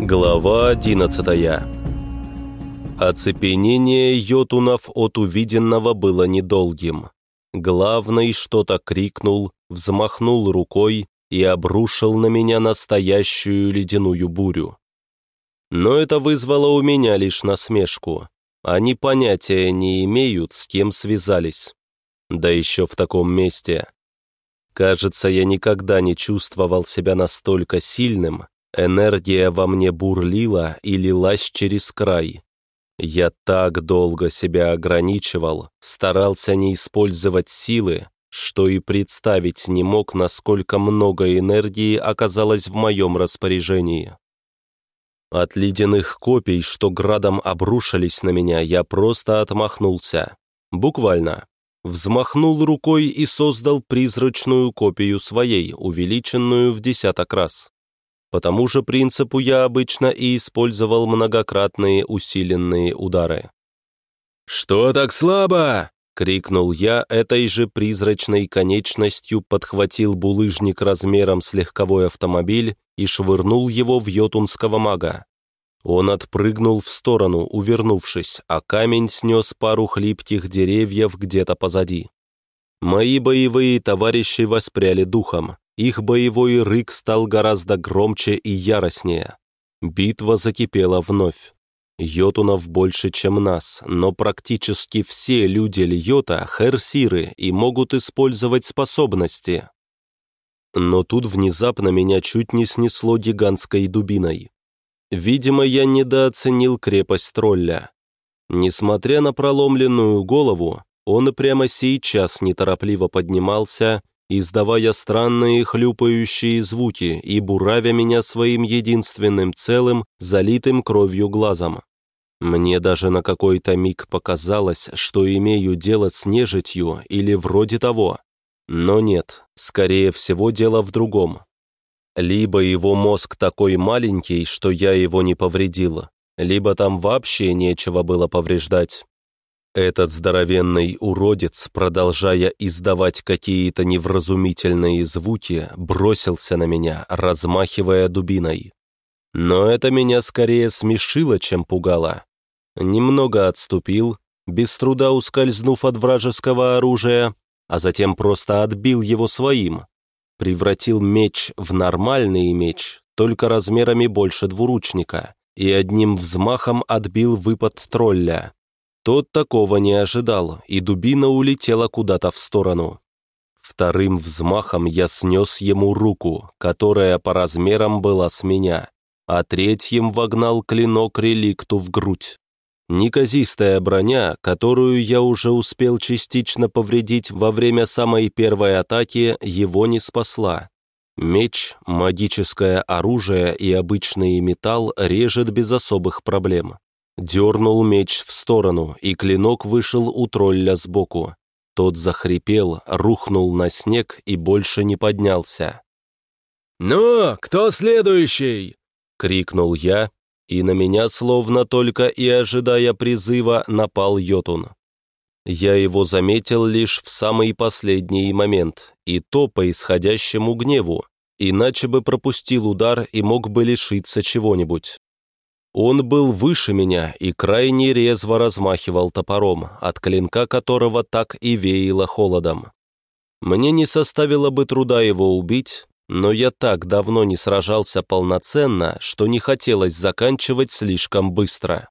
Глава одиннадцатая Оцепенение йотунов от увиденного было недолгим. Главный что-то крикнул, взмахнул рукой и обрушил на меня настоящую ледяную бурю. Но это вызвало у меня лишь насмешку. Они понятия не имеют, с кем связались. Да еще в таком месте. Кажется, я никогда не чувствовал себя настолько сильным, энергия во мне бурлила и лилась через край. Я так долго себя ограничивал, старался не использовать силы, что и представить не мог, насколько много энергии оказалось в моем распоряжении. От ледяных копий, что градом обрушились на меня, я просто отмахнулся. Буквально. Взмахнул рукой и создал призрачную копию своей, увеличенную в десяток раз. По тому же принципу я обычно и использовал многократные усиленные удары. «Что так слабо?» — крикнул я этой же призрачной конечностью, подхватил булыжник размером с легковой автомобиль и швырнул его в йотунского мага. Он отпрыгнул в сторону, увернувшись, а камень снес пару хлипких деревьев где-то позади. Мои боевые товарищи воспряли духом. Их боевой рык стал гораздо громче и яростнее. Битва закипела вновь. Йотунов больше, чем нас, но практически все люди Льота — херсиры и могут использовать способности. Но тут внезапно меня чуть не снесло гигантской дубиной. Видимо, я недооценил крепость тролля. Несмотря на проломленную голову, он прямо сейчас неторопливо поднимался издавая странные хлюпающие звуки и буравя меня своим единственным целым, залитым кровью глазом. Мне даже на какой-то миг показалось, что имею дело с нежитью или вроде того. Но нет, скорее всего, дело в другом. Либо его мозг такой маленький, что я его не повредил, либо там вообще нечего было повреждать. Этот здоровенный уродец, продолжая издавать какие-то невразумительные звуки, бросился на меня, размахивая дубиной. Но это меня скорее смешило, чем пугало. Немного отступил, без труда ускользнув от вражеского оружия, а затем просто отбил его своим. Превратил меч в нормальный меч, только размерами больше двуручника, и одним взмахом отбил выпад тролля, тот такого не ожидал, и дубина улетела куда-то в сторону. Вторым взмахом я снес ему руку, которая по размерам была с меня, а третьим вогнал клинок реликту в грудь. Неказистая броня, которую я уже успел частично повредить во время самой первой атаки, его не спасла. Меч, магическое оружие и обычный металл режет без особых проблем. Дернул меч в сторону, и клинок вышел у тролля сбоку. Тот захрипел, рухнул на снег и больше не поднялся. «Ну, кто следующий?» — крикнул я, и на меня, словно только и ожидая призыва, напал Йотун. Я его заметил лишь в самый последний момент, и то по исходящему гневу, иначе бы пропустил удар и мог бы лишиться чего-нибудь. Он был выше меня и крайне резво размахивал топором, от клинка которого так и веяло холодом. Мне не составило бы труда его убить, но я так давно не сражался полноценно, что не хотелось заканчивать слишком быстро.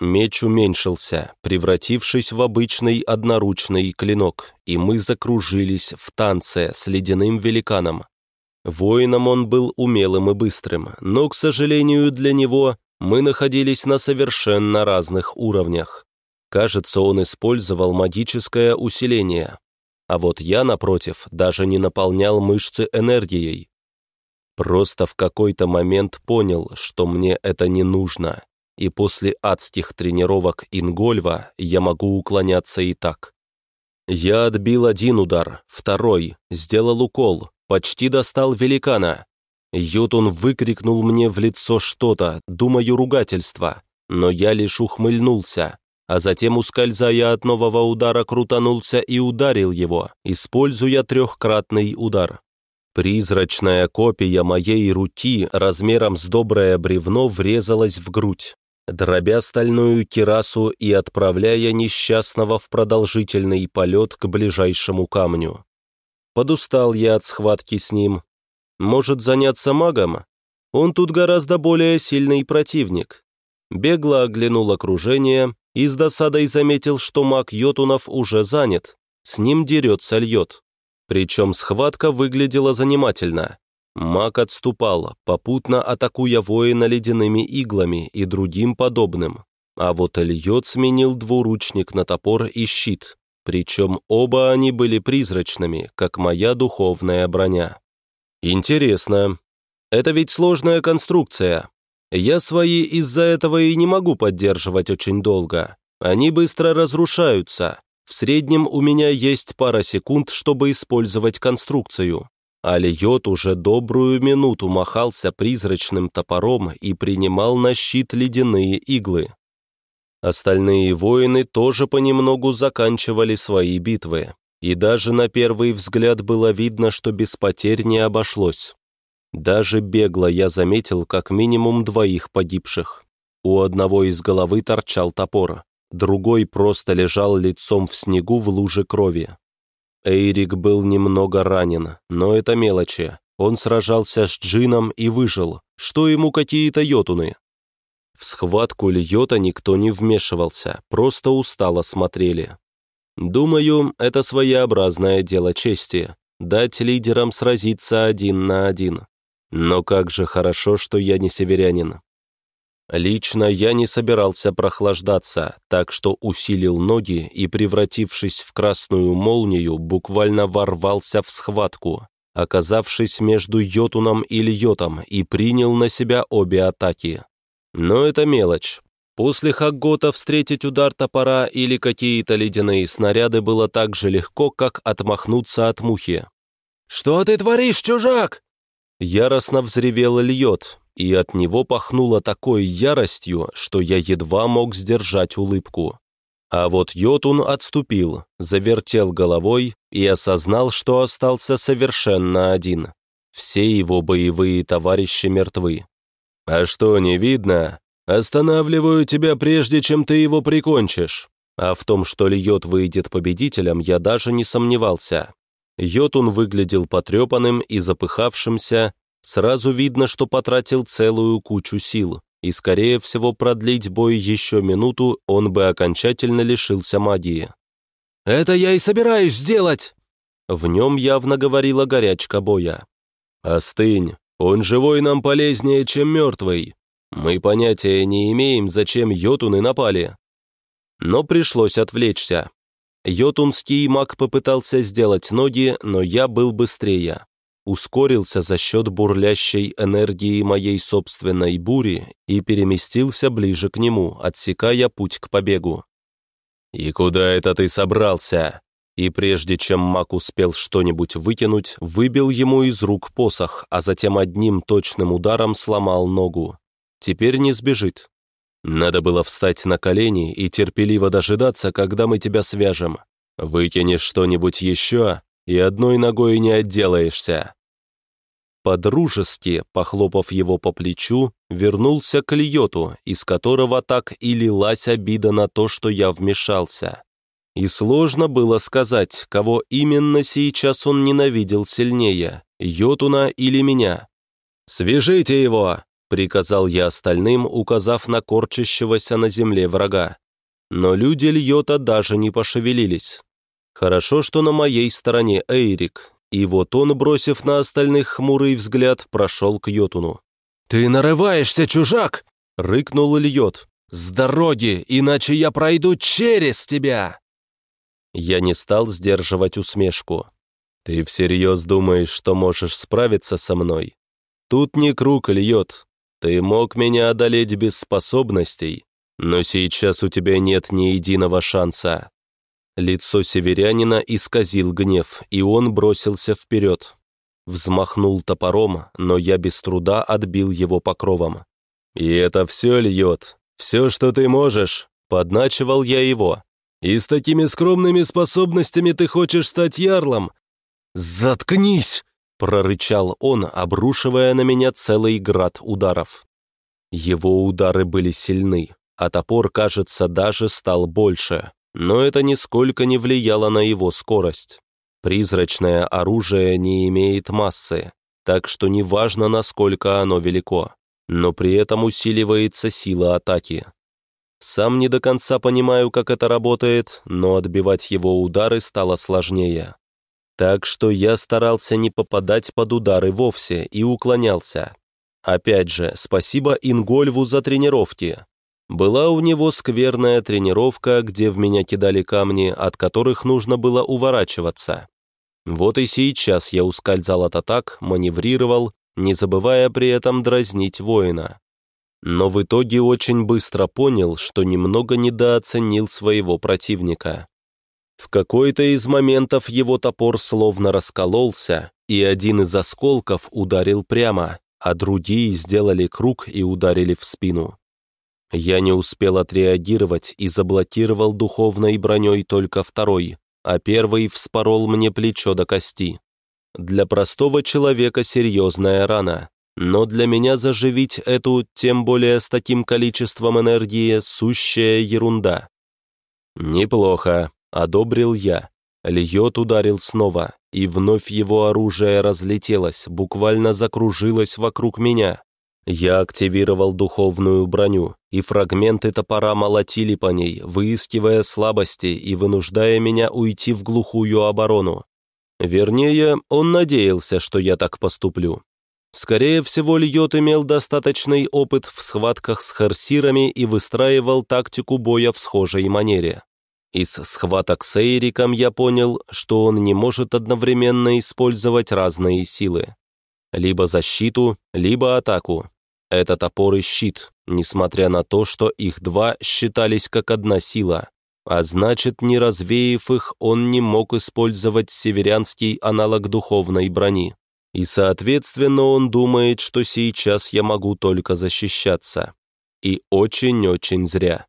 Меч уменьшился, превратившись в обычный одноручный клинок, и мы закружились в танце с ледяным великаном. Воином он был умелым и быстрым, но, к сожалению, для него мы находились на совершенно разных уровнях. Кажется, он использовал магическое усиление. А вот я, напротив, даже не наполнял мышцы энергией. Просто в какой-то момент понял, что мне это не нужно, и после адских тренировок Ингольва я могу уклоняться и так. Я отбил один удар, второй, сделал укол, почти достал великана, Ютун выкрикнул мне в лицо что-то, думаю, ругательство, но я лишь ухмыльнулся, а затем, ускользая от нового удара, крутанулся и ударил его, используя трехкратный удар. Призрачная копия моей руки размером с доброе бревно врезалась в грудь, дробя стальную кирасу и отправляя несчастного в продолжительный полет к ближайшему камню. Подустал я от схватки с ним. Может заняться магом? Он тут гораздо более сильный противник. Бегло оглянул окружение и с досадой заметил, что маг Йотунов уже занят. С ним дерется льет. Причем схватка выглядела занимательно. Маг отступал, попутно атакуя воина ледяными иглами и другим подобным. А вот льет сменил двуручник на топор и щит. Причем оба они были призрачными, как моя духовная броня. Интересно. Это ведь сложная конструкция. Я свои из-за этого и не могу поддерживать очень долго. Они быстро разрушаются. В среднем у меня есть пара секунд, чтобы использовать конструкцию. Алиот уже добрую минуту махался призрачным топором и принимал на щит ледяные иглы. Остальные воины тоже понемногу заканчивали свои битвы, и даже на первый взгляд было видно, что без потерь не обошлось. Даже бегло я заметил как минимум двоих погибших. У одного из головы торчал топор, другой просто лежал лицом в снегу в луже крови. Эйрик был немного ранен, но это мелочи. Он сражался с Джином и выжил, что ему какие-то йотуны. В схватку Льота никто не вмешивался, просто устало смотрели. Думаю, это своеобразное дело чести – дать лидерам сразиться один на один. Но как же хорошо, что я не северянин. Лично я не собирался прохлаждаться, так что усилил ноги и, превратившись в красную молнию, буквально ворвался в схватку, оказавшись между Йотуном и Льотом и принял на себя обе атаки. Но это мелочь. После Хаггота встретить удар топора или какие-то ледяные снаряды было так же легко, как отмахнуться от мухи. «Что ты творишь, чужак?» Яростно взревел Льот, и от него пахнуло такой яростью, что я едва мог сдержать улыбку. А вот Йотун отступил, завертел головой и осознал, что остался совершенно один. Все его боевые товарищи мертвы. «А что, не видно? Останавливаю тебя, прежде чем ты его прикончишь». А в том, что Льот выйдет победителем, я даже не сомневался. Йотун выглядел потрепанным и запыхавшимся, Сразу видно, что потратил целую кучу сил, и, скорее всего, продлить бой еще минуту он бы окончательно лишился магии. «Это я и собираюсь сделать!» В нем явно говорила горячка боя. «Остынь, он живой нам полезнее, чем мертвый. Мы понятия не имеем, зачем йотуны напали». Но пришлось отвлечься. Йотунский маг попытался сделать ноги, но я был быстрее ускорился за счет бурлящей энергии моей собственной бури и переместился ближе к нему, отсекая путь к побегу. «И куда это ты собрался?» И прежде чем маг успел что-нибудь выкинуть, выбил ему из рук посох, а затем одним точным ударом сломал ногу. Теперь не сбежит. Надо было встать на колени и терпеливо дожидаться, когда мы тебя свяжем. Выкинешь что-нибудь еще, и одной ногой не отделаешься». Подружески, похлопав его по плечу, вернулся к Льоту, из которого так и лилась обида на то, что я вмешался. И сложно было сказать, кого именно сейчас он ненавидел сильнее, Йотуна или меня. «Свяжите его!» — приказал я остальным, указав на корчащегося на земле врага. Но люди Льота даже не пошевелились. Хорошо, что на моей стороне Эйрик, и вот он, бросив на остальных хмурый взгляд, прошел к Йотуну. «Ты нарываешься, чужак!» — рыкнул Ильот. «С дороги, иначе я пройду через тебя!» Я не стал сдерживать усмешку. «Ты всерьез думаешь, что можешь справиться со мной? Тут не круг льет. Ты мог меня одолеть без способностей, но сейчас у тебя нет ни единого шанса. Лицо северянина исказил гнев, и он бросился вперед. Взмахнул топором, но я без труда отбил его покровом. «И это все льет. Все, что ты можешь», — подначивал я его. «И с такими скромными способностями ты хочешь стать ярлом?» «Заткнись!» — прорычал он, обрушивая на меня целый град ударов. Его удары были сильны, а топор, кажется, даже стал больше, но это нисколько не влияло на его скорость. Призрачное оружие не имеет массы, так что неважно, насколько оно велико, но при этом усиливается сила атаки. Сам не до конца понимаю, как это работает, но отбивать его удары стало сложнее. Так что я старался не попадать под удары вовсе и уклонялся. Опять же, спасибо Ингольву за тренировки. Была у него скверная тренировка, где в меня кидали камни, от которых нужно было уворачиваться. Вот и сейчас я ускользал от атак, маневрировал, не забывая при этом дразнить воина. Но в итоге очень быстро понял, что немного недооценил своего противника. В какой-то из моментов его топор словно раскололся, и один из осколков ударил прямо, а другие сделали круг и ударили в спину. Я не успел отреагировать и заблокировал духовной броней только второй, а первый вспорол мне плечо до кости. Для простого человека серьезная рана, но для меня заживить эту, тем более с таким количеством энергии, сущая ерунда. «Неплохо», — одобрил я. Льет ударил снова, и вновь его оружие разлетелось, буквально закружилось вокруг меня. Я активировал духовную броню, и фрагменты топора молотили по ней, выискивая слабости и вынуждая меня уйти в глухую оборону. Вернее, он надеялся, что я так поступлю. Скорее всего, Льот имел достаточный опыт в схватках с харсирами и выстраивал тактику боя в схожей манере. Из схваток с Эйриком я понял, что он не может одновременно использовать разные силы. Либо защиту, либо атаку. Это топор и щит, несмотря на то, что их два считались как одна сила. А значит, не развеяв их, он не мог использовать северянский аналог духовной брони. И, соответственно, он думает, что сейчас я могу только защищаться. И очень-очень зря.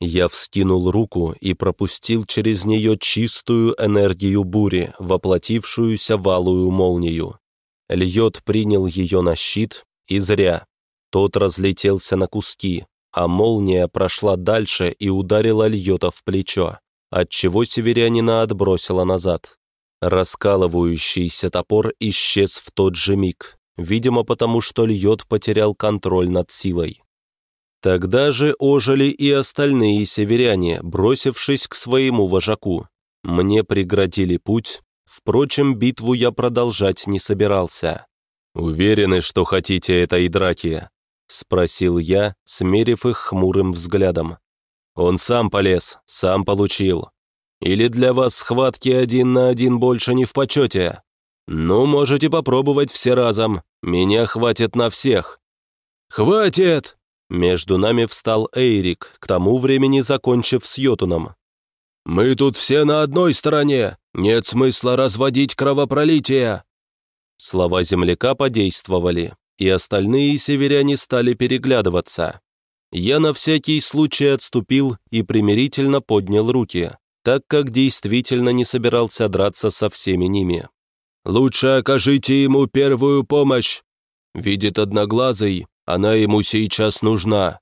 Я вскинул руку и пропустил через нее чистую энергию бури, воплотившуюся в алую молнию. Льет принял ее на щит, и зря. Тот разлетелся на куски, а молния прошла дальше и ударила Льота в плечо, отчего северянина отбросила назад. Раскалывающийся топор исчез в тот же миг, видимо потому, что Льот потерял контроль над силой. Тогда же ожили и остальные северяне, бросившись к своему вожаку. Мне преградили путь, впрочем, битву я продолжать не собирался. «Уверены, что хотите этой драки?» — спросил я, смерив их хмурым взглядом. «Он сам полез, сам получил. Или для вас схватки один на один больше не в почете? Ну, можете попробовать все разом, меня хватит на всех». «Хватит!» Между нами встал Эйрик, к тому времени закончив с Йотуном. «Мы тут все на одной стороне, нет смысла разводить кровопролитие!» Слова земляка подействовали и остальные северяне стали переглядываться. Я на всякий случай отступил и примирительно поднял руки, так как действительно не собирался драться со всеми ними. «Лучше окажите ему первую помощь. Видит одноглазый, она ему сейчас нужна.